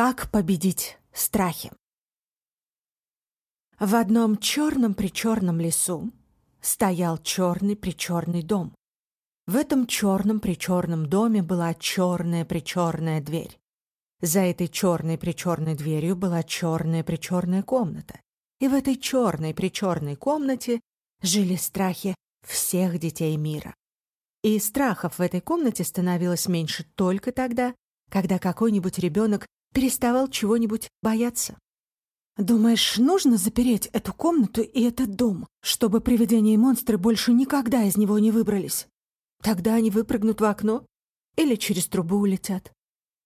Как победить страхи? В одном черном-причерном лесу стоял черный-причерный дом. В этом черном-причерном доме была черная-причерная дверь. За этой черной-причерной дверью была черная-причерная комната. И в этой черной-причерной комнате жили страхи всех детей мира. И страхов в этой комнате становилось меньше только тогда, когда какой-нибудь ребенок переставал чего-нибудь бояться. «Думаешь, нужно запереть эту комнату и этот дом, чтобы привидения и монстры больше никогда из него не выбрались? Тогда они выпрыгнут в окно или через трубу улетят,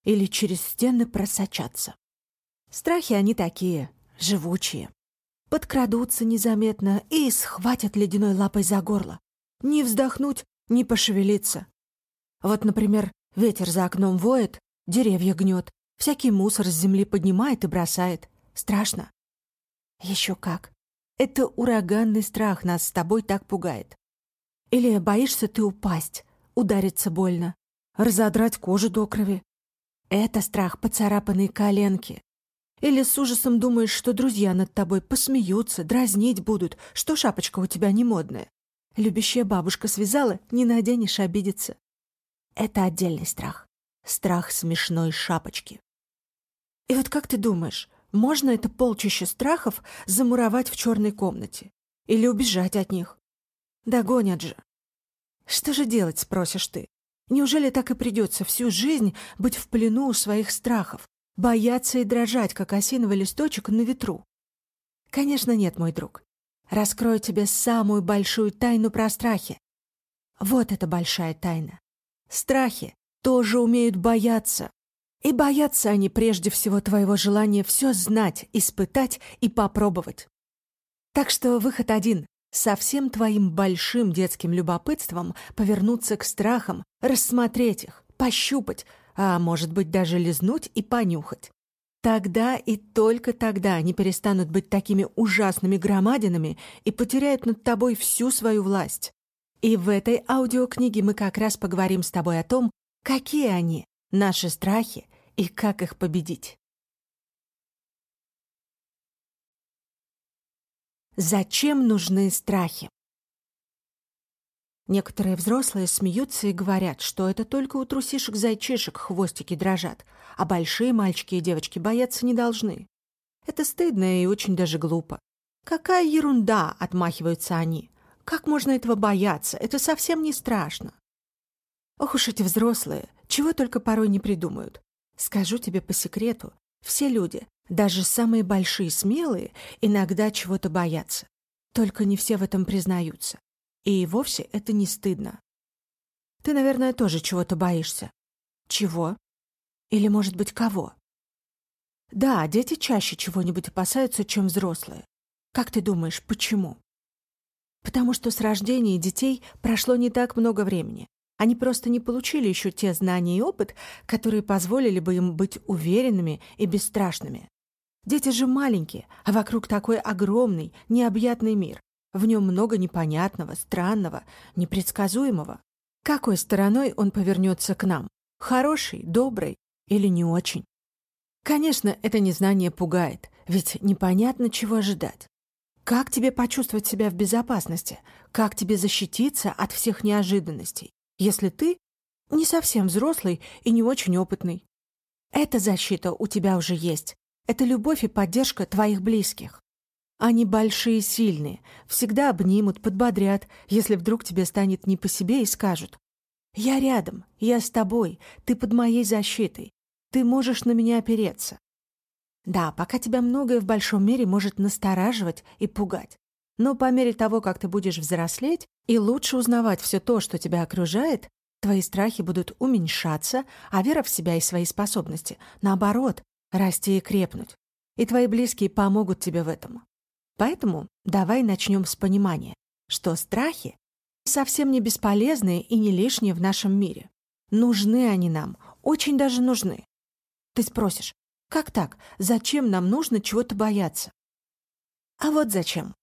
или через стены просочатся. Страхи они такие, живучие. Подкрадутся незаметно и схватят ледяной лапой за горло. Не вздохнуть, не пошевелиться. Вот, например, ветер за окном воет, деревья гнет, Всякий мусор с земли поднимает и бросает. Страшно? Еще как. Это ураганный страх нас с тобой так пугает. Или боишься ты упасть, удариться больно, разодрать кожу до крови. Это страх поцарапанной коленки. Или с ужасом думаешь, что друзья над тобой посмеются, дразнить будут, что шапочка у тебя не модная. Любящая бабушка связала, не наденешь, обидеться. Это отдельный страх. Страх смешной шапочки. И вот как ты думаешь, можно это полчище страхов замуровать в черной комнате? Или убежать от них? Догонят же. Что же делать, спросишь ты? Неужели так и придется всю жизнь быть в плену у своих страхов, бояться и дрожать, как осиновый листочек на ветру? Конечно, нет, мой друг. Раскрою тебе самую большую тайну про страхи. Вот эта большая тайна. Страхи тоже умеют бояться, и боятся они прежде всего твоего желания все знать, испытать и попробовать. Так что выход один — со всем твоим большим детским любопытством повернуться к страхам, рассмотреть их, пощупать, а может быть даже лизнуть и понюхать. Тогда и только тогда они перестанут быть такими ужасными громадинами и потеряют над тобой всю свою власть. И в этой аудиокниге мы как раз поговорим с тобой о том, какие они, наши страхи, и как их победить. Зачем нужны страхи? Некоторые взрослые смеются и говорят, что это только у трусишек-зайчишек хвостики дрожат, а большие мальчики и девочки бояться не должны. Это стыдно и очень даже глупо. Какая ерунда, отмахиваются они. Как можно этого бояться? Это совсем не страшно. Ох уж эти взрослые, чего только порой не придумают. Скажу тебе по секрету, все люди, даже самые большие смелые, иногда чего-то боятся. Только не все в этом признаются. И вовсе это не стыдно. Ты, наверное, тоже чего-то боишься. Чего? Или, может быть, кого? Да, дети чаще чего-нибудь опасаются, чем взрослые. Как ты думаешь, почему? Потому что с рождения детей прошло не так много времени. Они просто не получили еще те знания и опыт, которые позволили бы им быть уверенными и бесстрашными. Дети же маленькие, а вокруг такой огромный, необъятный мир. В нем много непонятного, странного, непредсказуемого. Какой стороной он повернется к нам? Хороший, добрый или не очень? Конечно, это незнание пугает, ведь непонятно, чего ожидать. Как тебе почувствовать себя в безопасности? Как тебе защититься от всех неожиданностей? Если ты не совсем взрослый и не очень опытный. Эта защита у тебя уже есть. Это любовь и поддержка твоих близких. Они большие и сильные, всегда обнимут, подбодрят, если вдруг тебе станет не по себе и скажут «Я рядом, я с тобой, ты под моей защитой, ты можешь на меня опереться». Да, пока тебя многое в большом мире может настораживать и пугать. Но по мере того, как ты будешь взрослеть и лучше узнавать все то, что тебя окружает, твои страхи будут уменьшаться, а вера в себя и свои способности, наоборот, расти и крепнуть. И твои близкие помогут тебе в этом. Поэтому давай начнем с понимания, что страхи совсем не бесполезные и не лишние в нашем мире. Нужны они нам, очень даже нужны. Ты спросишь, как так? Зачем нам нужно чего-то бояться? А вот зачем.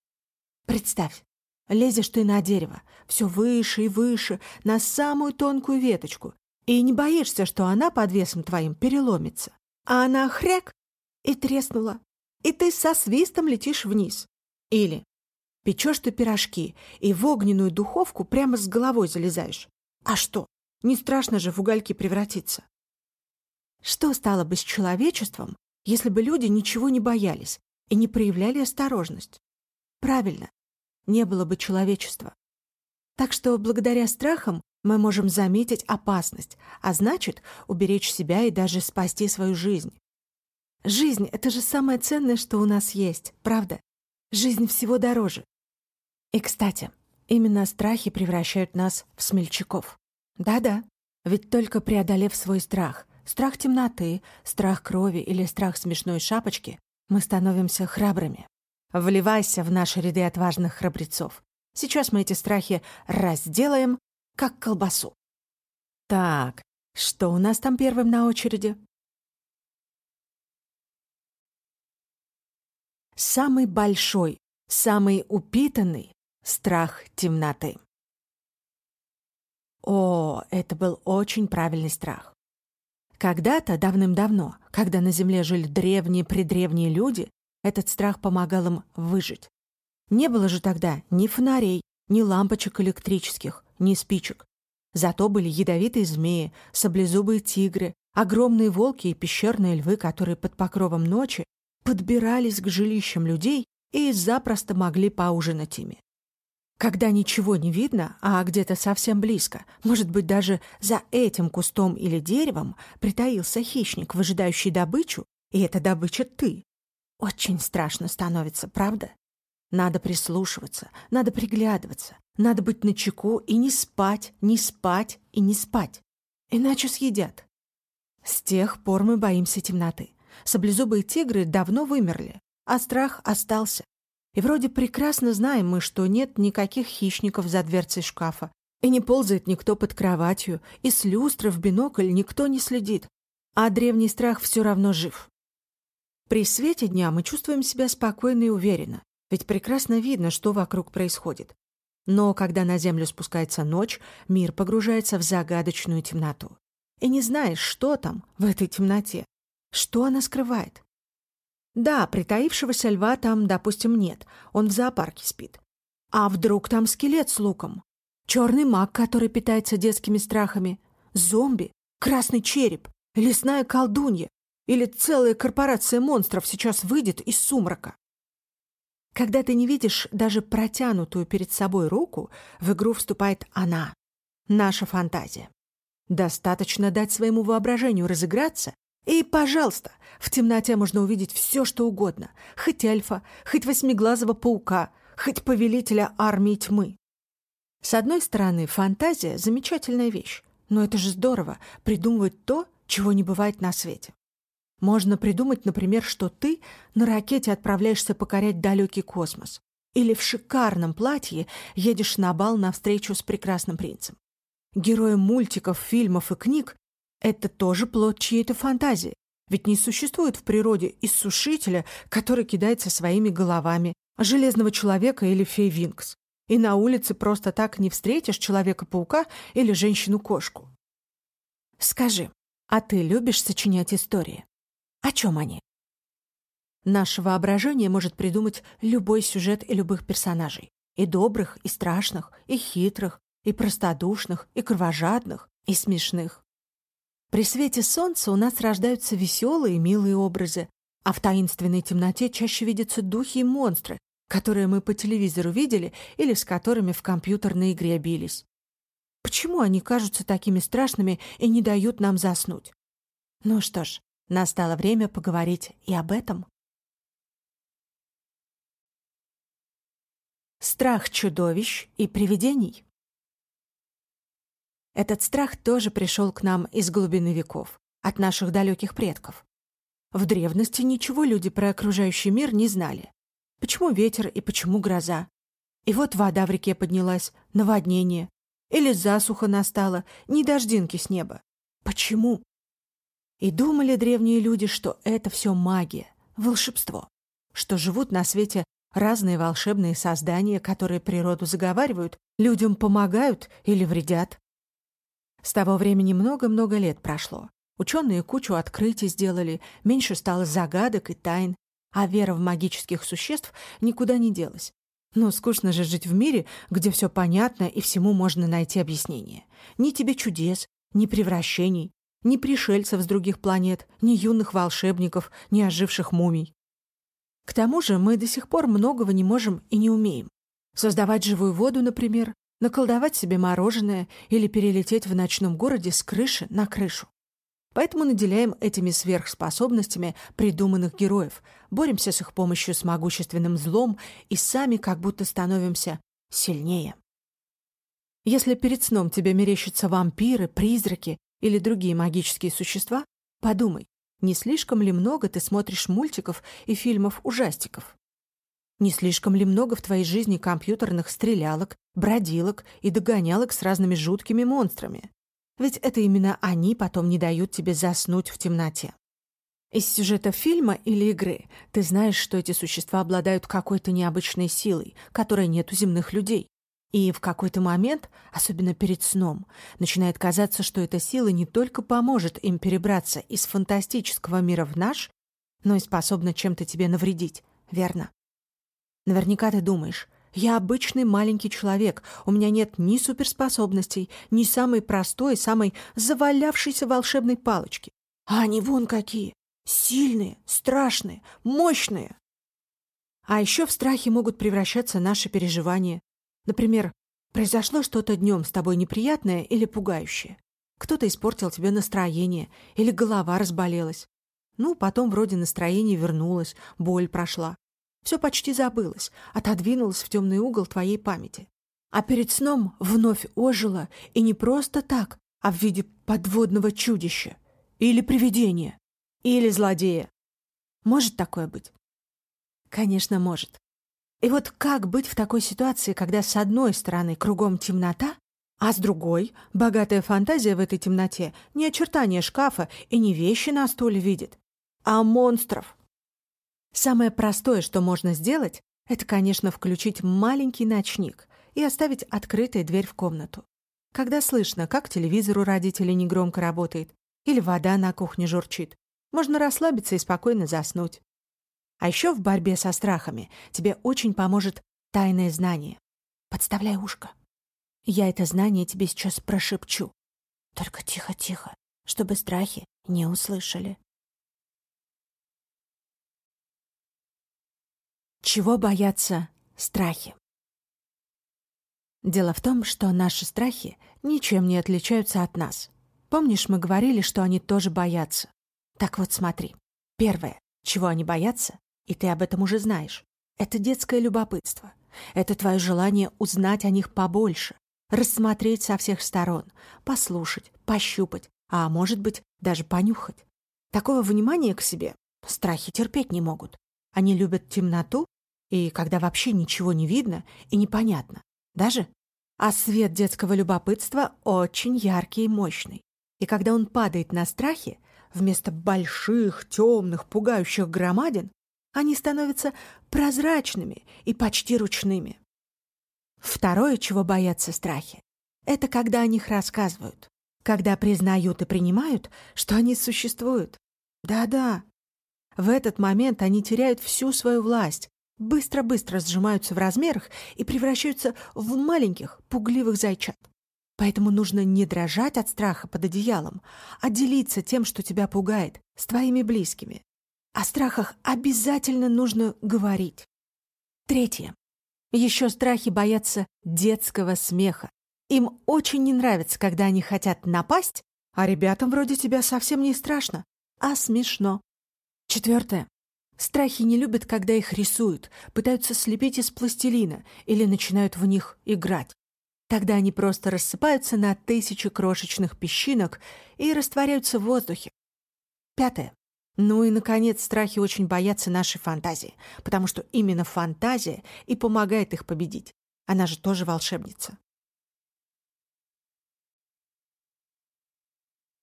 Представь, лезешь ты на дерево, все выше и выше, на самую тонкую веточку, и не боишься, что она под весом твоим переломится. а она хряк и треснула, и ты со свистом летишь вниз. Или печешь ты пирожки и в огненную духовку прямо с головой залезаешь. А что, не страшно же в угольки превратиться? Что стало бы с человечеством, если бы люди ничего не боялись и не проявляли осторожность? Правильно, не было бы человечества. Так что благодаря страхам мы можем заметить опасность, а значит, уберечь себя и даже спасти свою жизнь. Жизнь — это же самое ценное, что у нас есть, правда? Жизнь всего дороже. И, кстати, именно страхи превращают нас в смельчаков. Да-да, ведь только преодолев свой страх, страх темноты, страх крови или страх смешной шапочки, мы становимся храбрыми. Вливайся в наши ряды отважных храбрецов. Сейчас мы эти страхи разделаем, как колбасу. Так, что у нас там первым на очереди? Самый большой, самый упитанный страх темноты. О, это был очень правильный страх. Когда-то, давным-давно, когда на Земле жили древние-предревние люди, этот страх помогал им выжить. Не было же тогда ни фонарей, ни лампочек электрических, ни спичек. Зато были ядовитые змеи, саблезубые тигры, огромные волки и пещерные львы, которые под покровом ночи подбирались к жилищам людей и запросто могли поужинать ими. Когда ничего не видно, а где-то совсем близко, может быть, даже за этим кустом или деревом притаился хищник, выжидающий добычу, и эта добыча ты, очень страшно становится, правда? Надо прислушиваться, надо приглядываться, надо быть начеку и не спать, не спать и не спать. Иначе съедят. С тех пор мы боимся темноты. Саблезубые тигры давно вымерли, а страх остался. И вроде прекрасно знаем мы, что нет никаких хищников за дверцей шкафа, и не ползает никто под кроватью, и с люстры в бинокль никто не следит, а древний страх все равно жив. При свете дня мы чувствуем себя спокойно и уверенно, ведь прекрасно видно, что вокруг происходит. Но когда на землю спускается ночь, мир погружается в загадочную темноту. И не знаешь, что там в этой темноте, что она скрывает. Да, притаившегося льва там, допустим, нет, он в зоопарке спит. А вдруг там скелет с луком? Черный маг, который питается детскими страхами? Зомби? Красный череп? Лесная колдунья? Или целая корпорация монстров сейчас выйдет из сумрака. Когда ты не видишь даже протянутую перед собой руку, в игру вступает она, наша фантазия. Достаточно дать своему воображению разыграться, и, пожалуйста, в темноте можно увидеть все, что угодно. Хоть эльфа, хоть восьмиглазого паука, хоть повелителя армии тьмы. С одной стороны, фантазия — замечательная вещь. Но это же здорово — придумывать то, чего не бывает на свете. Можно придумать, например, что ты на ракете отправляешься покорять далекий космос. Или в шикарном платье едешь на бал на встречу с прекрасным принцем. Герои мультиков, фильмов и книг — это тоже плод чьей-то фантазии. Ведь не существует в природе иссушителя, который кидается своими головами, железного человека или фей Винкс. И на улице просто так не встретишь Человека-паука или женщину-кошку. Скажи, а ты любишь сочинять истории? О чем они? Наше воображение может придумать любой сюжет и любых персонажей. И добрых, и страшных, и хитрых, и простодушных, и кровожадных, и смешных. При свете солнца у нас рождаются веселые и милые образы, а в таинственной темноте чаще видятся духи и монстры, которые мы по телевизору видели или с которыми в компьютерной игре бились. Почему они кажутся такими страшными и не дают нам заснуть? Ну что ж, Настало время поговорить и об этом. Страх чудовищ и привидений. Этот страх тоже пришел к нам из глубины веков, от наших далеких предков. В древности ничего люди про окружающий мир не знали. Почему ветер и почему гроза? И вот вода в реке поднялась, наводнение. Или засуха настала, ни дождинки с неба. Почему? И думали древние люди, что это все магия, волшебство, что живут на свете разные волшебные создания, которые природу заговаривают, людям помогают или вредят. С того времени много-много лет прошло. Ученые кучу открытий сделали, меньше стало загадок и тайн, а вера в магических существ никуда не делась. Но скучно же жить в мире, где все понятно и всему можно найти объяснение. Ни тебе чудес, ни превращений, ни пришельцев с других планет, ни юных волшебников, ни оживших мумий. К тому же мы до сих пор многого не можем и не умеем. Создавать живую воду, например, наколдовать себе мороженое или перелететь в ночном городе с крыши на крышу. Поэтому наделяем этими сверхспособностями придуманных героев, боремся с их помощью с могущественным злом и сами как будто становимся сильнее. Если перед сном тебе мерещатся вампиры, призраки или другие магические существа, подумай, не слишком ли много ты смотришь мультиков и фильмов-ужастиков? Не слишком ли много в твоей жизни компьютерных стрелялок, бродилок и догонялок с разными жуткими монстрами? Ведь это именно они потом не дают тебе заснуть в темноте. Из сюжета фильма или игры ты знаешь, что эти существа обладают какой-то необычной силой, которой нет у земных людей. И в какой-то момент, особенно перед сном, начинает казаться, что эта сила не только поможет им перебраться из фантастического мира в наш, но и способна чем-то тебе навредить, верно? Наверняка ты думаешь, я обычный маленький человек, у меня нет ни суперспособностей, ни самой простой, самой завалявшейся волшебной палочки. А они вон какие! Сильные, страшные, мощные! А еще в страхе могут превращаться наши переживания. Например, произошло что-то днем с тобой неприятное или пугающее. Кто-то испортил тебе настроение, или голова разболелась. Ну, потом вроде настроение вернулось, боль прошла. Все почти забылось, отодвинулось в темный угол твоей памяти. А перед сном вновь ожило, и не просто так, а в виде подводного чудища. Или привидения. Или злодея. Может такое быть? Конечно, может. И вот как быть в такой ситуации, когда с одной стороны кругом темнота, а с другой — богатая фантазия в этой темноте, не очертания шкафа и не вещи на стуле видит, а монстров, Самое простое, что можно сделать, это, конечно, включить маленький ночник и оставить открытой дверь в комнату. Когда слышно, как телевизор у родителей негромко работает или вода на кухне журчит, можно расслабиться и спокойно заснуть. А еще в борьбе со страхами тебе очень поможет тайное знание. Подставляй ушко. Я это знание тебе сейчас прошепчу. Только тихо-тихо, чтобы страхи не услышали. Чего боятся страхи? Дело в том, что наши страхи ничем не отличаются от нас. Помнишь, мы говорили, что они тоже боятся? Так вот смотри. Первое, чего они боятся, и ты об этом уже знаешь, это детское любопытство. Это твое желание узнать о них побольше, рассмотреть со всех сторон, послушать, пощупать, а может быть, даже понюхать. Такого внимания к себе страхи терпеть не могут. Они любят темноту и когда вообще ничего не видно и непонятно. Даже? А свет детского любопытства очень яркий и мощный. И когда он падает на страхи, вместо больших, темных, пугающих громадин, они становятся прозрачными и почти ручными. Второе, чего боятся страхи, это когда о них рассказывают, когда признают и принимают, что они существуют. Да-да, в этот момент они теряют всю свою власть, быстро-быстро сжимаются в размерах и превращаются в маленьких, пугливых зайчат. Поэтому нужно не дрожать от страха под одеялом, а делиться тем, что тебя пугает, с твоими близкими. О страхах обязательно нужно говорить. Третье. Еще страхи боятся детского смеха. Им очень не нравится, когда они хотят напасть, а ребятам вроде тебя совсем не страшно, а смешно. Четвертое. Страхи не любят, когда их рисуют, пытаются слепить из пластилина или начинают в них играть. Тогда они просто рассыпаются на тысячи крошечных песчинок и растворяются в воздухе. Пятое. Ну и, наконец, страхи очень боятся нашей фантазии, потому что именно фантазия и помогает их победить. Она же тоже волшебница.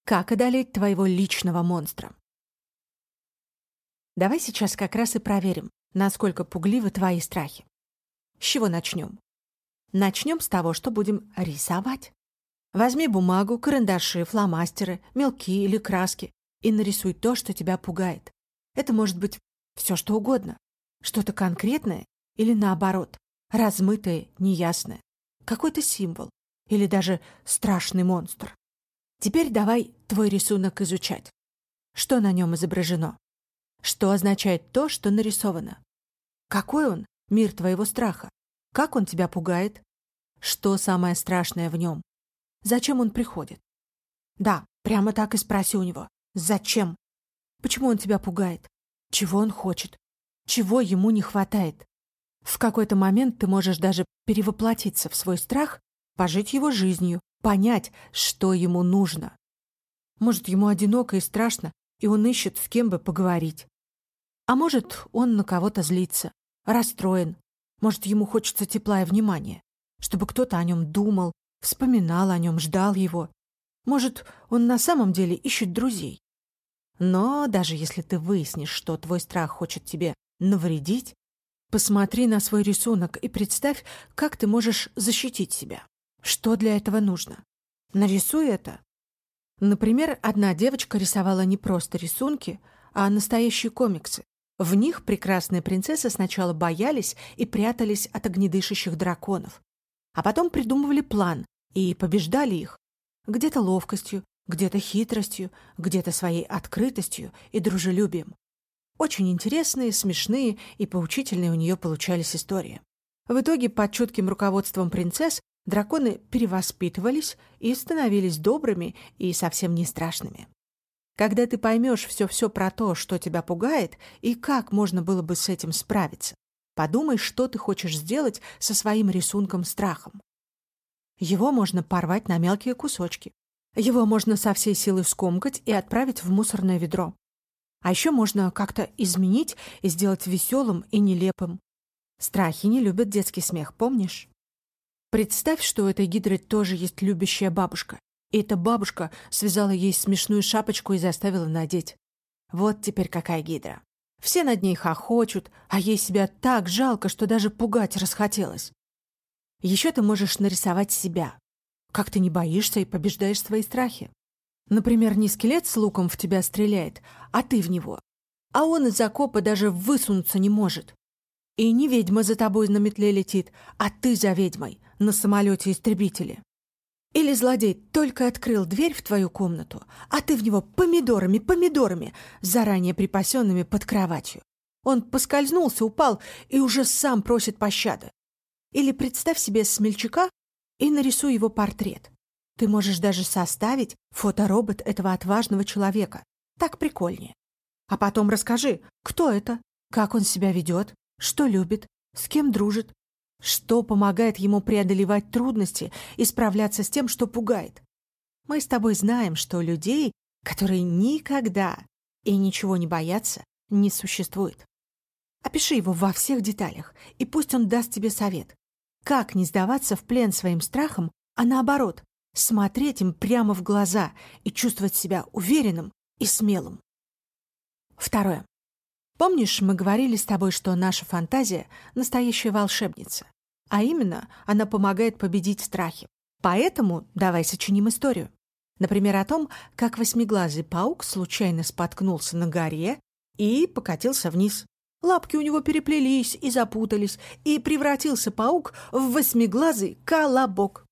Как одолеть твоего личного монстра? Давай сейчас как раз и проверим, насколько пугливы твои страхи. С чего начнем? Начнем с того, что будем рисовать. Возьми бумагу, карандаши, фломастеры, мелки или краски и нарисуй то, что тебя пугает. Это может быть все что угодно. Что-то конкретное или наоборот, размытое, неясное. Какой-то символ или даже страшный монстр. Теперь давай твой рисунок изучать. Что на нем изображено? Что означает то, что нарисовано? Какой он, мир твоего страха? Как он тебя пугает? Что самое страшное в нем? Зачем он приходит? Да, прямо так и спроси у него. Зачем? Почему он тебя пугает? Чего он хочет? Чего ему не хватает? В какой-то момент ты можешь даже перевоплотиться в свой страх, пожить его жизнью, понять, что ему нужно. Может, ему одиноко и страшно, и он ищет, с кем бы поговорить. А может, он на кого-то злится, расстроен. Может, ему хочется тепла и внимания, чтобы кто-то о нем думал, вспоминал о нем, ждал его. Может, он на самом деле ищет друзей. Но даже если ты выяснишь, что твой страх хочет тебе навредить, посмотри на свой рисунок и представь, как ты можешь защитить себя. Что для этого нужно? Нарисуй это. Например, одна девочка рисовала не просто рисунки, а настоящие комиксы. В них прекрасные принцессы сначала боялись и прятались от огнедышащих драконов, а потом придумывали план и побеждали их. Где-то ловкостью, где-то хитростью, где-то своей открытостью и дружелюбием. Очень интересные, смешные и поучительные у нее получались истории. В итоге, под чутким руководством принцесс, драконы перевоспитывались и становились добрыми и совсем не страшными. Когда ты поймешь все-все про то, что тебя пугает, и как можно было бы с этим справиться, подумай, что ты хочешь сделать со своим рисунком-страхом. Его можно порвать на мелкие кусочки. Его можно со всей силы скомкать и отправить в мусорное ведро. А еще можно как-то изменить и сделать веселым и нелепым. Страхи не любят детский смех, помнишь? Представь, что у этой гидры тоже есть любящая бабушка. И эта бабушка связала ей смешную шапочку и заставила надеть. Вот теперь какая гидра. Все над ней хохочут, а ей себя так жалко, что даже пугать расхотелось. Еще ты можешь нарисовать себя. Как ты не боишься и побеждаешь свои страхи. Например, не скелет с луком в тебя стреляет, а ты в него. А он из окопа даже высунуться не может. И не ведьма за тобой на метле летит, а ты за ведьмой на самолете-истребителе. Или злодей только открыл дверь в твою комнату, а ты в него помидорами, помидорами, заранее припасенными под кроватью. Он поскользнулся, упал и уже сам просит пощады. Или представь себе смельчака и нарисуй его портрет. Ты можешь даже составить фоторобот этого отважного человека. Так прикольнее. А потом расскажи, кто это, как он себя ведет, что любит, с кем дружит, что помогает ему преодолевать трудности и справляться с тем, что пугает? Мы с тобой знаем, что людей, которые никогда и ничего не боятся, не существует. Опиши его во всех деталях, и пусть он даст тебе совет. Как не сдаваться в плен своим страхам, а наоборот, смотреть им прямо в глаза и чувствовать себя уверенным и смелым. Второе. Помнишь, мы говорили с тобой, что наша фантазия — настоящая волшебница. А именно, она помогает победить страхи. Поэтому давай сочиним историю. Например, о том, как восьмиглазый паук случайно споткнулся на горе и покатился вниз. Лапки у него переплелись и запутались, и превратился паук в восьмиглазый колобок.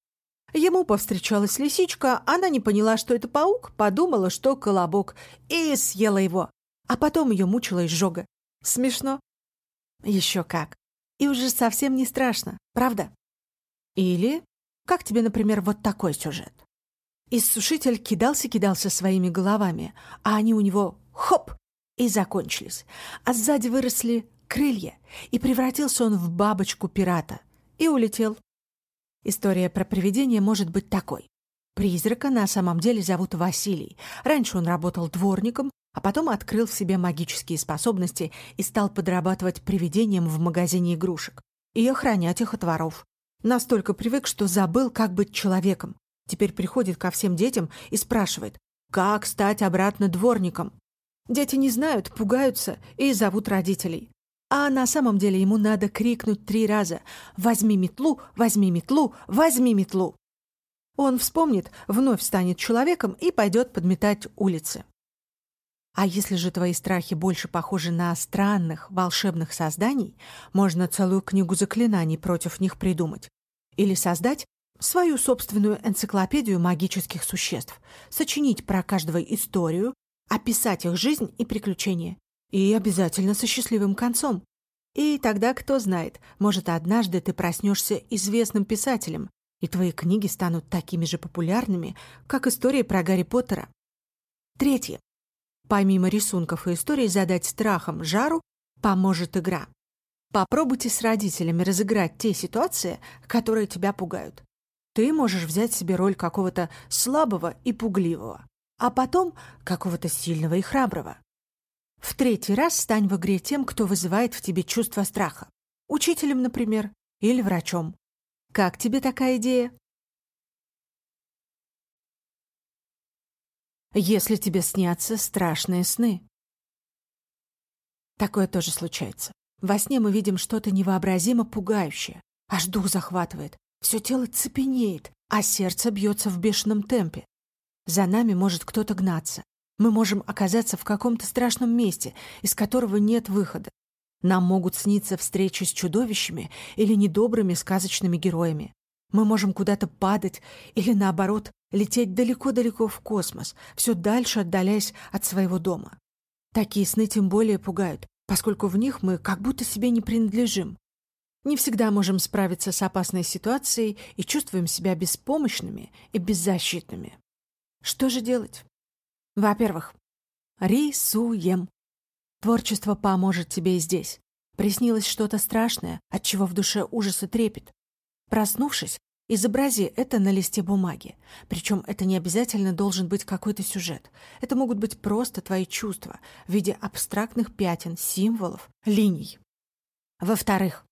Ему повстречалась лисичка, она не поняла, что это паук, подумала, что колобок, и съела его. А потом ее мучила изжога. Смешно? Еще как. И уже совсем не страшно, правда? Или, как тебе, например, вот такой сюжет? Иссушитель кидался-кидался своими головами, а они у него хоп и закончились. А сзади выросли крылья, и превратился он в бабочку-пирата и улетел. История про привидение может быть такой. Призрака на самом деле зовут Василий. Раньше он работал дворником, а потом открыл в себе магические способности и стал подрабатывать привидением в магазине игрушек и охранять их от воров. Настолько привык, что забыл, как быть человеком. Теперь приходит ко всем детям и спрашивает, как стать обратно дворником. Дети не знают, пугаются и зовут родителей. А на самом деле ему надо крикнуть три раза «Возьми метлу! Возьми метлу! Возьми метлу!» Он вспомнит, вновь станет человеком и пойдет подметать улицы. А если же твои страхи больше похожи на странных, волшебных созданий, можно целую книгу заклинаний против них придумать. Или создать свою собственную энциклопедию магических существ, сочинить про каждого историю, описать их жизнь и приключения. И обязательно со счастливым концом. И тогда, кто знает, может, однажды ты проснешься известным писателем, и твои книги станут такими же популярными, как истории про Гарри Поттера. Третье. Помимо рисунков и историй задать страхом жару поможет игра. Попробуйте с родителями разыграть те ситуации, которые тебя пугают. Ты можешь взять себе роль какого-то слабого и пугливого, а потом какого-то сильного и храброго. В третий раз стань в игре тем, кто вызывает в тебе чувство страха. Учителем, например, или врачом. Как тебе такая идея? если тебе снятся страшные сны. Такое тоже случается. Во сне мы видим что-то невообразимо пугающее. Аж дух захватывает. Все тело цепенеет, а сердце бьется в бешеном темпе. За нами может кто-то гнаться. Мы можем оказаться в каком-то страшном месте, из которого нет выхода. Нам могут сниться встречи с чудовищами или недобрыми сказочными героями. Мы можем куда-то падать или, наоборот, лететь далеко-далеко в космос, все дальше отдаляясь от своего дома. Такие сны тем более пугают, поскольку в них мы как будто себе не принадлежим. Не всегда можем справиться с опасной ситуацией и чувствуем себя беспомощными и беззащитными. Что же делать? Во-первых, рисуем. Творчество поможет тебе и здесь. Приснилось что-то страшное, от чего в душе ужас и трепет. Проснувшись, Изобрази это на листе бумаги. Причем это не обязательно должен быть какой-то сюжет. Это могут быть просто твои чувства в виде абстрактных пятен, символов, линий. Во-вторых,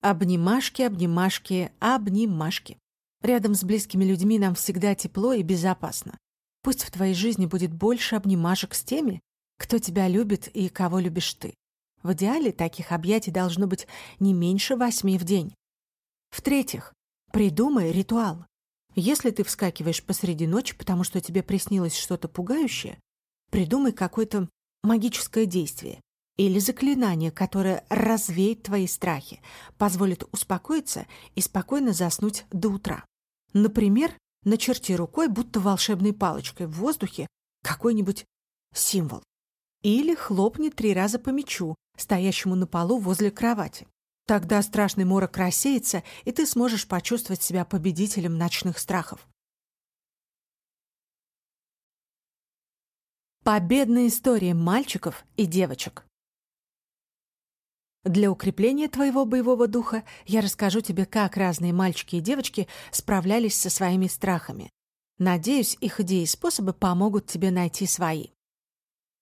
обнимашки, обнимашки, обнимашки. Рядом с близкими людьми нам всегда тепло и безопасно. Пусть в твоей жизни будет больше обнимашек с теми, кто тебя любит и кого любишь ты. В идеале таких объятий должно быть не меньше восьми в день. В-третьих, Придумай ритуал. Если ты вскакиваешь посреди ночи, потому что тебе приснилось что-то пугающее, придумай какое-то магическое действие или заклинание, которое развеет твои страхи, позволит успокоиться и спокойно заснуть до утра. Например, начерти рукой, будто волшебной палочкой в воздухе, какой-нибудь символ. Или хлопни три раза по мячу, стоящему на полу возле кровати. Тогда страшный морок рассеется, и ты сможешь почувствовать себя победителем ночных страхов. Победные истории мальчиков и девочек. Для укрепления твоего боевого духа я расскажу тебе, как разные мальчики и девочки справлялись со своими страхами. Надеюсь, их идеи и способы помогут тебе найти свои.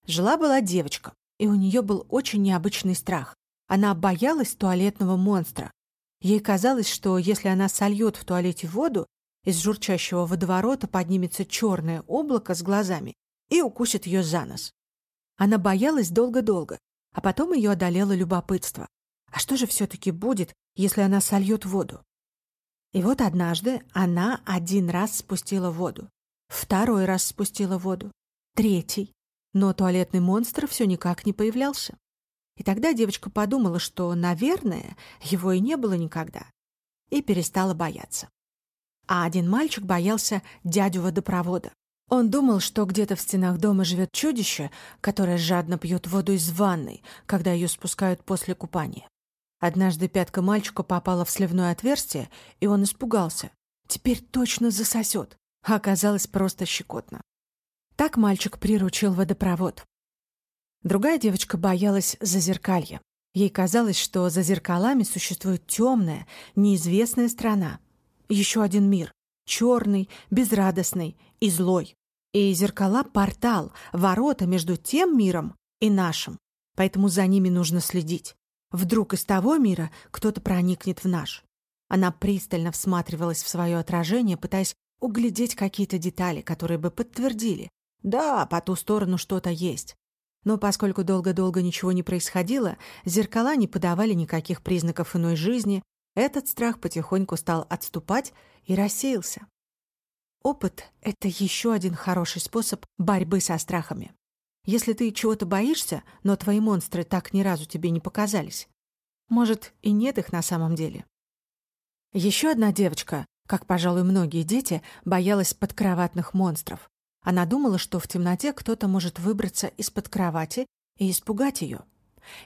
Жила-была девочка, и у нее был очень необычный страх. Она боялась туалетного монстра. Ей казалось, что если она сольет в туалете воду, из журчащего водоворота поднимется черное облако с глазами и укусит ее за нос. Она боялась долго-долго, а потом ее одолело любопытство. А что же все-таки будет, если она сольет воду? И вот однажды она один раз спустила воду, второй раз спустила воду, третий, но туалетный монстр все никак не появлялся. И тогда девочка подумала, что, наверное, его и не было никогда, и перестала бояться. А один мальчик боялся дядю водопровода. Он думал, что где-то в стенах дома живет чудище, которое жадно пьет воду из ванной, когда ее спускают после купания. Однажды пятка мальчика попала в сливное отверстие, и он испугался. Теперь точно засосет. А оказалось просто щекотно. Так мальчик приручил водопровод. Другая девочка боялась зазеркалья. Ей казалось, что за зеркалами существует темная, неизвестная страна. Еще один мир. Черный, безрадостный и злой. И зеркала — портал, ворота между тем миром и нашим. Поэтому за ними нужно следить. Вдруг из того мира кто-то проникнет в наш. Она пристально всматривалась в свое отражение, пытаясь углядеть какие-то детали, которые бы подтвердили. Да, по ту сторону что-то есть. Но поскольку долго-долго ничего не происходило, зеркала не подавали никаких признаков иной жизни, этот страх потихоньку стал отступать и рассеялся. Опыт — это еще один хороший способ борьбы со страхами. Если ты чего-то боишься, но твои монстры так ни разу тебе не показались, может, и нет их на самом деле. Еще одна девочка, как, пожалуй, многие дети, боялась подкроватных монстров. Она думала, что в темноте кто-то может выбраться из-под кровати и испугать ее.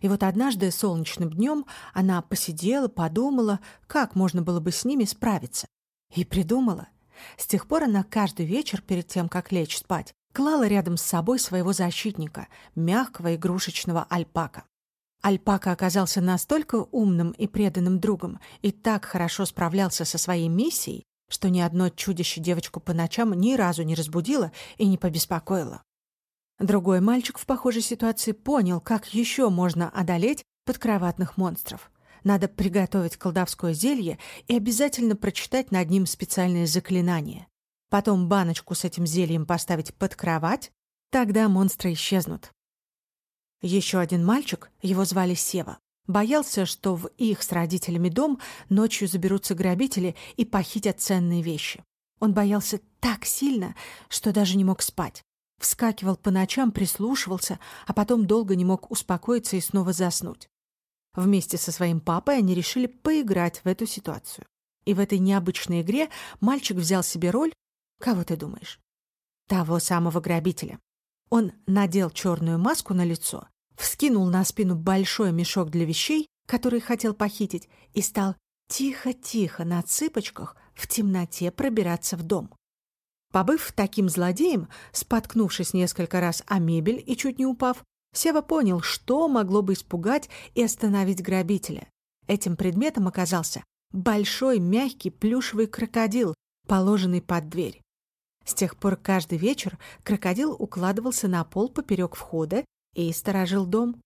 И вот однажды солнечным днем она посидела, подумала, как можно было бы с ними справиться. И придумала. С тех пор она каждый вечер перед тем, как лечь спать, клала рядом с собой своего защитника, мягкого игрушечного альпака. Альпака оказался настолько умным и преданным другом и так хорошо справлялся со своей миссией, что ни одно чудище девочку по ночам ни разу не разбудило и не побеспокоило. Другой мальчик в похожей ситуации понял, как еще можно одолеть подкроватных монстров. Надо приготовить колдовское зелье и обязательно прочитать над ним специальное заклинание. Потом баночку с этим зельем поставить под кровать, тогда монстры исчезнут. Еще один мальчик, его звали Сева, боялся, что в их с родителями дом ночью заберутся грабители и похитят ценные вещи. Он боялся так сильно, что даже не мог спать. Вскакивал по ночам, прислушивался, а потом долго не мог успокоиться и снова заснуть. Вместе со своим папой они решили поиграть в эту ситуацию. И в этой необычной игре мальчик взял себе роль, кого ты думаешь? Того самого грабителя. Он надел черную маску на лицо, вскинул на спину большой мешок для вещей, который хотел похитить, и стал тихо-тихо на цыпочках в темноте пробираться в дом. Побыв таким злодеем, споткнувшись несколько раз о мебель и чуть не упав, Сева понял, что могло бы испугать и остановить грабителя. Этим предметом оказался большой мягкий плюшевый крокодил, положенный под дверь. С тех пор каждый вечер крокодил укладывался на пол поперек входа и сторожил дом.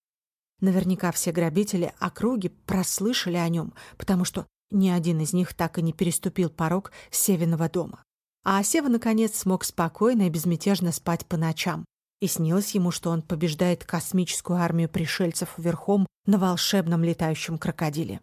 Наверняка все грабители округи прослышали о нем, потому что ни один из них так и не переступил порог Севиного дома. А Сева, наконец, смог спокойно и безмятежно спать по ночам. И снилось ему, что он побеждает космическую армию пришельцев верхом на волшебном летающем крокодиле.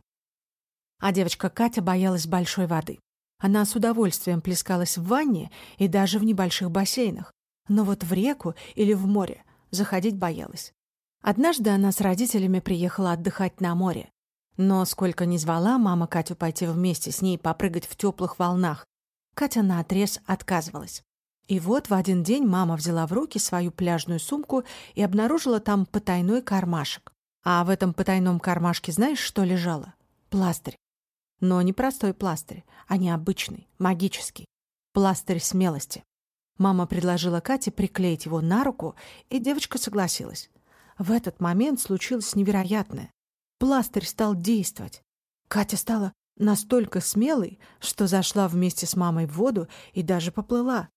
А девочка Катя боялась большой воды. Она с удовольствием плескалась в ванне и даже в небольших бассейнах. Но вот в реку или в море заходить боялась. Однажды она с родителями приехала отдыхать на море. Но сколько ни звала мама Катю пойти вместе с ней попрыгать в теплых волнах, Катя наотрез отказывалась. И вот в один день мама взяла в руки свою пляжную сумку и обнаружила там потайной кармашек. А в этом потайном кармашке знаешь, что лежало? Пластырь. Но не простой пластырь, а необычный, магический. Пластырь смелости. Мама предложила Кате приклеить его на руку, и девочка согласилась. В этот момент случилось невероятное. Пластырь стал действовать. Катя стала настолько смелой, что зашла вместе с мамой в воду и даже поплыла.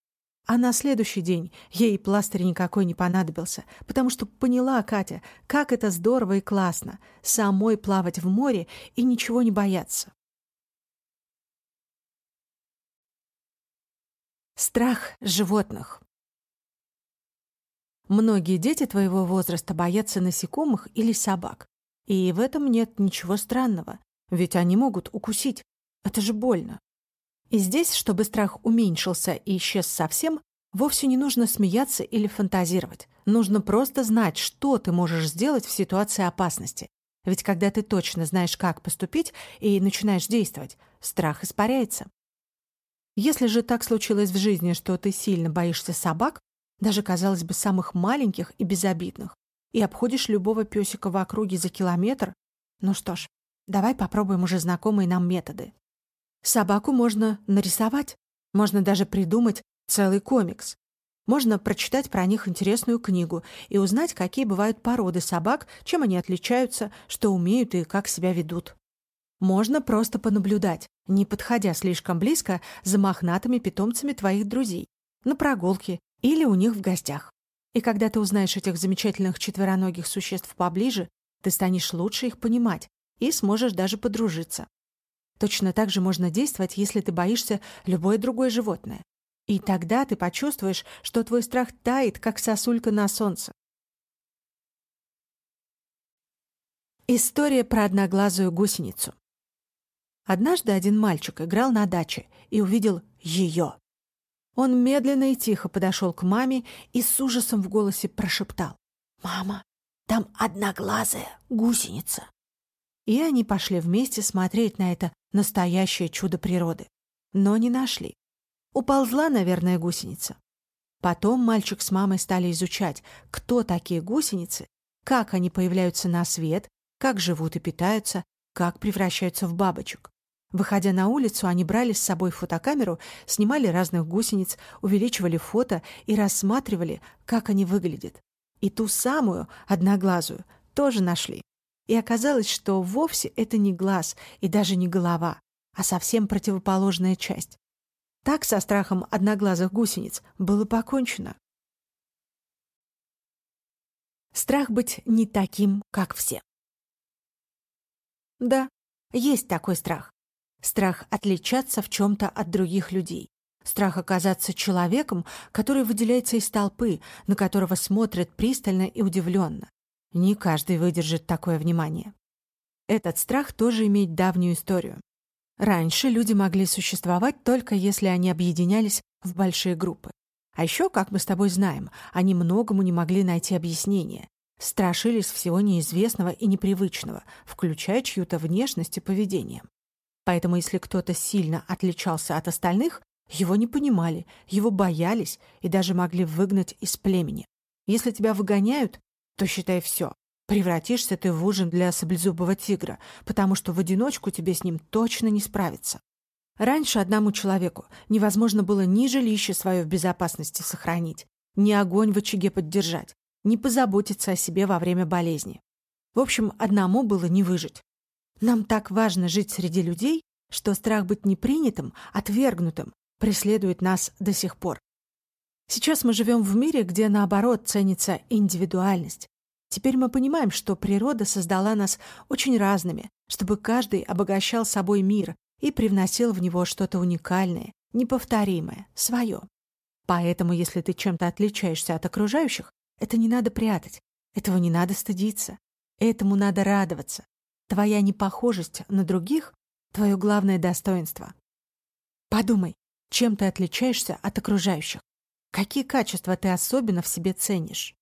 А на следующий день ей пластырь никакой не понадобился, потому что поняла Катя, как это здорово и классно — самой плавать в море и ничего не бояться. Страх животных. Многие дети твоего возраста боятся насекомых или собак. И в этом нет ничего странного, ведь они могут укусить. Это же больно. И здесь, чтобы страх уменьшился и исчез совсем, вовсе не нужно смеяться или фантазировать. Нужно просто знать, что ты можешь сделать в ситуации опасности. Ведь когда ты точно знаешь, как поступить, и начинаешь действовать, страх испаряется. Если же так случилось в жизни, что ты сильно боишься собак, даже, казалось бы, самых маленьких и безобидных, и обходишь любого песика в округе за километр, ну что ж, давай попробуем уже знакомые нам методы. Собаку можно нарисовать, можно даже придумать целый комикс. Можно прочитать про них интересную книгу и узнать, какие бывают породы собак, чем они отличаются, что умеют и как себя ведут. Можно просто понаблюдать, не подходя слишком близко за мохнатыми питомцами твоих друзей, на прогулке или у них в гостях. И когда ты узнаешь этих замечательных четвероногих существ поближе, ты станешь лучше их понимать и сможешь даже подружиться. Точно так же можно действовать, если ты боишься любое другое животное. И тогда ты почувствуешь, что твой страх тает, как сосулька на солнце. История про одноглазую гусеницу. Однажды один мальчик играл на даче и увидел ее. Он медленно и тихо подошел к маме и с ужасом в голосе прошептал. «Мама, там одноглазая гусеница». И они пошли вместе смотреть на это настоящее чудо природы. Но не нашли. Уползла, наверное, гусеница. Потом мальчик с мамой стали изучать, кто такие гусеницы, как они появляются на свет, как живут и питаются, как превращаются в бабочек. Выходя на улицу, они брали с собой фотокамеру, снимали разных гусениц, увеличивали фото и рассматривали, как они выглядят. И ту самую, одноглазую, тоже нашли. И оказалось, что вовсе это не глаз и даже не голова, а совсем противоположная часть. Так со страхом одноглазых гусениц было покончено. Страх быть не таким, как все. Да, есть такой страх. Страх отличаться в чем-то от других людей. Страх оказаться человеком, который выделяется из толпы, на которого смотрят пристально и удивленно. Не каждый выдержит такое внимание. Этот страх тоже имеет давнюю историю. Раньше люди могли существовать только если они объединялись в большие группы. А еще, как мы с тобой знаем, они многому не могли найти объяснение. Страшились всего неизвестного и непривычного, включая чью-то внешность и поведение. Поэтому если кто-то сильно отличался от остальных, его не понимали, его боялись и даже могли выгнать из племени. Если тебя выгоняют, то считай все. Превратишься ты в ужин для саблезубого тигра, потому что в одиночку тебе с ним точно не справиться. Раньше одному человеку невозможно было ни жилище свое в безопасности сохранить, ни огонь в очаге поддержать, ни позаботиться о себе во время болезни. В общем, одному было не выжить. Нам так важно жить среди людей, что страх быть непринятым, отвергнутым, преследует нас до сих пор. Сейчас мы живем в мире, где, наоборот, ценится индивидуальность. Теперь мы понимаем, что природа создала нас очень разными, чтобы каждый обогащал собой мир и привносил в него что-то уникальное, неповторимое, свое. Поэтому, если ты чем-то отличаешься от окружающих, это не надо прятать, этого не надо стыдиться, этому надо радоваться, Твоя непохожесть на других — твое главное достоинство. Подумай, чем ты отличаешься от окружающих? Какие качества ты особенно в себе ценишь?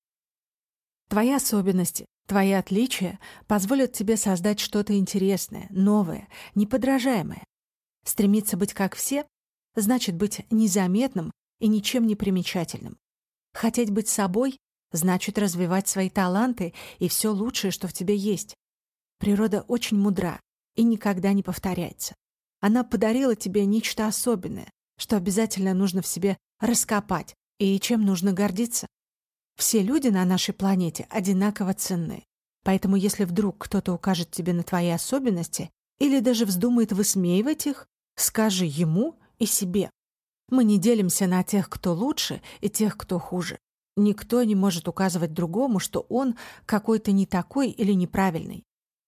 Твои особенности, твои отличия позволят тебе создать что-то интересное, новое, неподражаемое. Стремиться быть как все — значит быть незаметным и ничем не примечательным. Хотеть быть собой — значит развивать свои таланты и все лучшее, что в тебе есть. Природа очень мудра и никогда не повторяется. Она подарила тебе нечто особенное, что обязательно нужно в себе раскопать и чем нужно гордиться. Все люди на нашей планете одинаково ценны. Поэтому если вдруг кто-то укажет тебе на твои особенности или даже вздумает высмеивать их, скажи ему и себе. Мы не делимся на тех, кто лучше, и тех, кто хуже. Никто не может указывать другому, что он какой-то не такой или неправильный.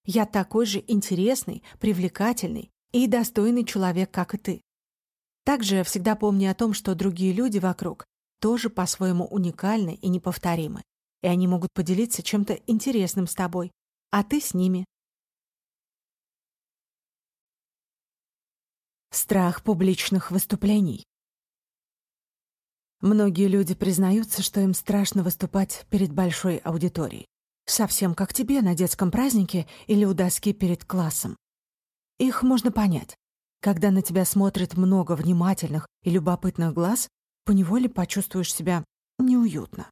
Я такой же интересный, привлекательный и достойный человек, как и ты. Также всегда помни о том, что другие люди вокруг тоже по-своему уникальны и неповторимы, и они могут поделиться чем-то интересным с тобой, а ты с ними. Страх публичных выступлений. Многие люди признаются, что им страшно выступать перед большой аудиторией. Совсем как тебе на детском празднике или у доски перед классом. Их можно понять. Когда на тебя смотрит много внимательных и любопытных глаз, поневоле почувствуешь себя неуютно.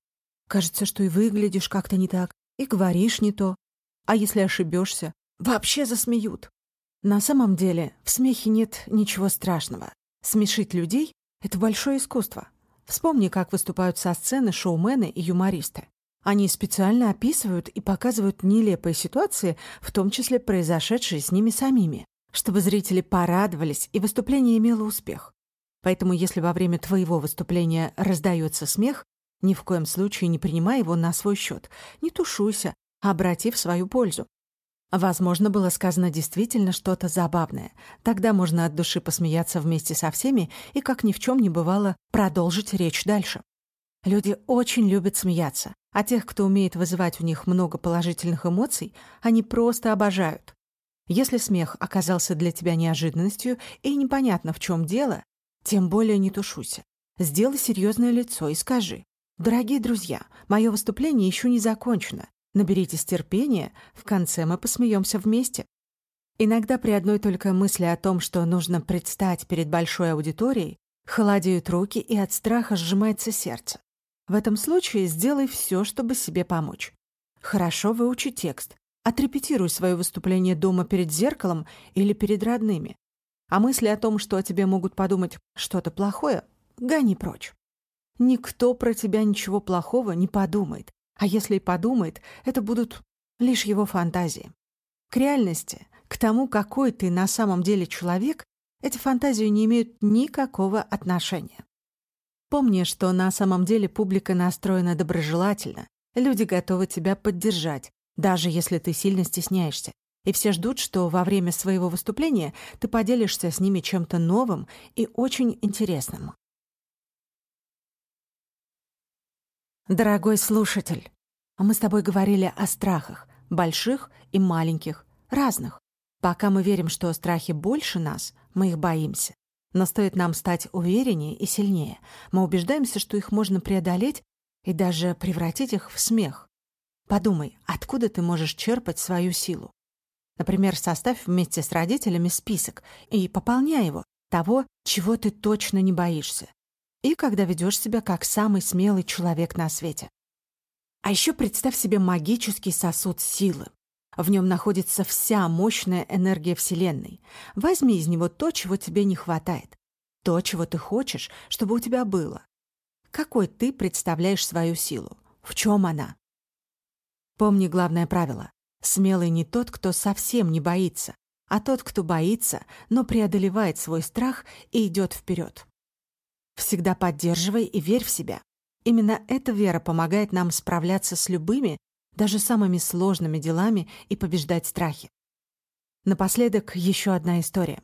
Кажется, что и выглядишь как-то не так, и говоришь не то. А если ошибешься, вообще засмеют. На самом деле в смехе нет ничего страшного. Смешить людей — это большое искусство. Вспомни, как выступают со сцены шоумены и юмористы. Они специально описывают и показывают нелепые ситуации, в том числе произошедшие с ними самими, чтобы зрители порадовались и выступление имело успех. Поэтому если во время твоего выступления раздается смех, ни в коем случае не принимай его на свой счет, не тушуйся, а обрати в свою пользу. Возможно, было сказано действительно что-то забавное. Тогда можно от души посмеяться вместе со всеми и, как ни в чем не бывало, продолжить речь дальше. Люди очень любят смеяться, а тех, кто умеет вызывать у них много положительных эмоций, они просто обожают. Если смех оказался для тебя неожиданностью и непонятно, в чем дело, тем более не тушуйся. Сделай серьезное лицо и скажи. «Дорогие друзья, мое выступление еще не закончено. Наберитесь терпения, в конце мы посмеемся вместе». Иногда при одной только мысли о том, что нужно предстать перед большой аудиторией, холодеют руки и от страха сжимается сердце. В этом случае сделай все, чтобы себе помочь. Хорошо выучи текст, отрепетируй свое выступление дома перед зеркалом или перед родными. А мысли о том, что о тебе могут подумать что-то плохое, гони прочь. Никто про тебя ничего плохого не подумает, а если и подумает, это будут лишь его фантазии. К реальности, к тому, какой ты на самом деле человек, эти фантазии не имеют никакого отношения. Помни, что на самом деле публика настроена доброжелательно, люди готовы тебя поддержать, даже если ты сильно стесняешься. И все ждут, что во время своего выступления ты поделишься с ними чем-то новым и очень интересным. Дорогой слушатель, мы с тобой говорили о страхах, больших и маленьких, разных. Пока мы верим, что страхи больше нас, мы их боимся. Но стоит нам стать увереннее и сильнее, мы убеждаемся, что их можно преодолеть и даже превратить их в смех. Подумай, откуда ты можешь черпать свою силу? Например, составь вместе с родителями список и пополняй его того, чего ты точно не боишься и когда ведешь себя как самый смелый человек на свете. А еще представь себе магический сосуд силы. В нем находится вся мощная энергия Вселенной. Возьми из него то, чего тебе не хватает. То, чего ты хочешь, чтобы у тебя было. Какой ты представляешь свою силу? В чем она? Помни главное правило. Смелый не тот, кто совсем не боится, а тот, кто боится, но преодолевает свой страх и идет вперед. Всегда поддерживай и верь в себя. Именно эта вера помогает нам справляться с любыми, даже самыми сложными делами и побеждать страхи. Напоследок еще одна история.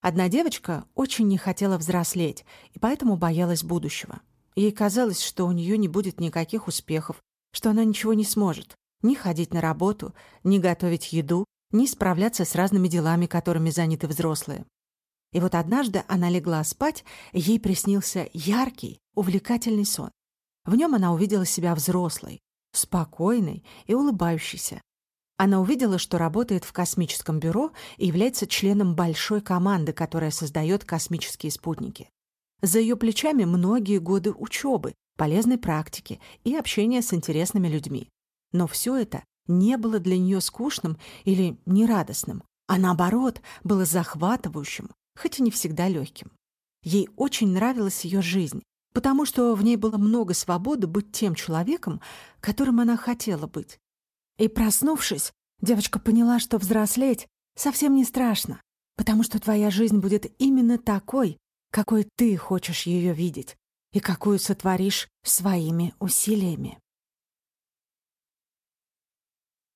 Одна девочка очень не хотела взрослеть и поэтому боялась будущего. Ей казалось, что у нее не будет никаких успехов, что она ничего не сможет. Ни ходить на работу, ни готовить еду, ни справляться с разными делами, которыми заняты взрослые. И вот однажды она легла спать, ей приснился яркий, увлекательный сон. В нем она увидела себя взрослой, спокойной и улыбающейся. Она увидела, что работает в космическом бюро и является членом большой команды, которая создает космические спутники. За ее плечами многие годы учебы, полезной практики и общения с интересными людьми. Но все это не было для нее скучным или нерадостным, а наоборот, было захватывающим, хоть и не всегда легким. Ей очень нравилась ее жизнь, потому что в ней было много свободы быть тем человеком, которым она хотела быть. И проснувшись, девочка поняла, что взрослеть совсем не страшно, потому что твоя жизнь будет именно такой, какой ты хочешь ее видеть и какую сотворишь своими усилиями.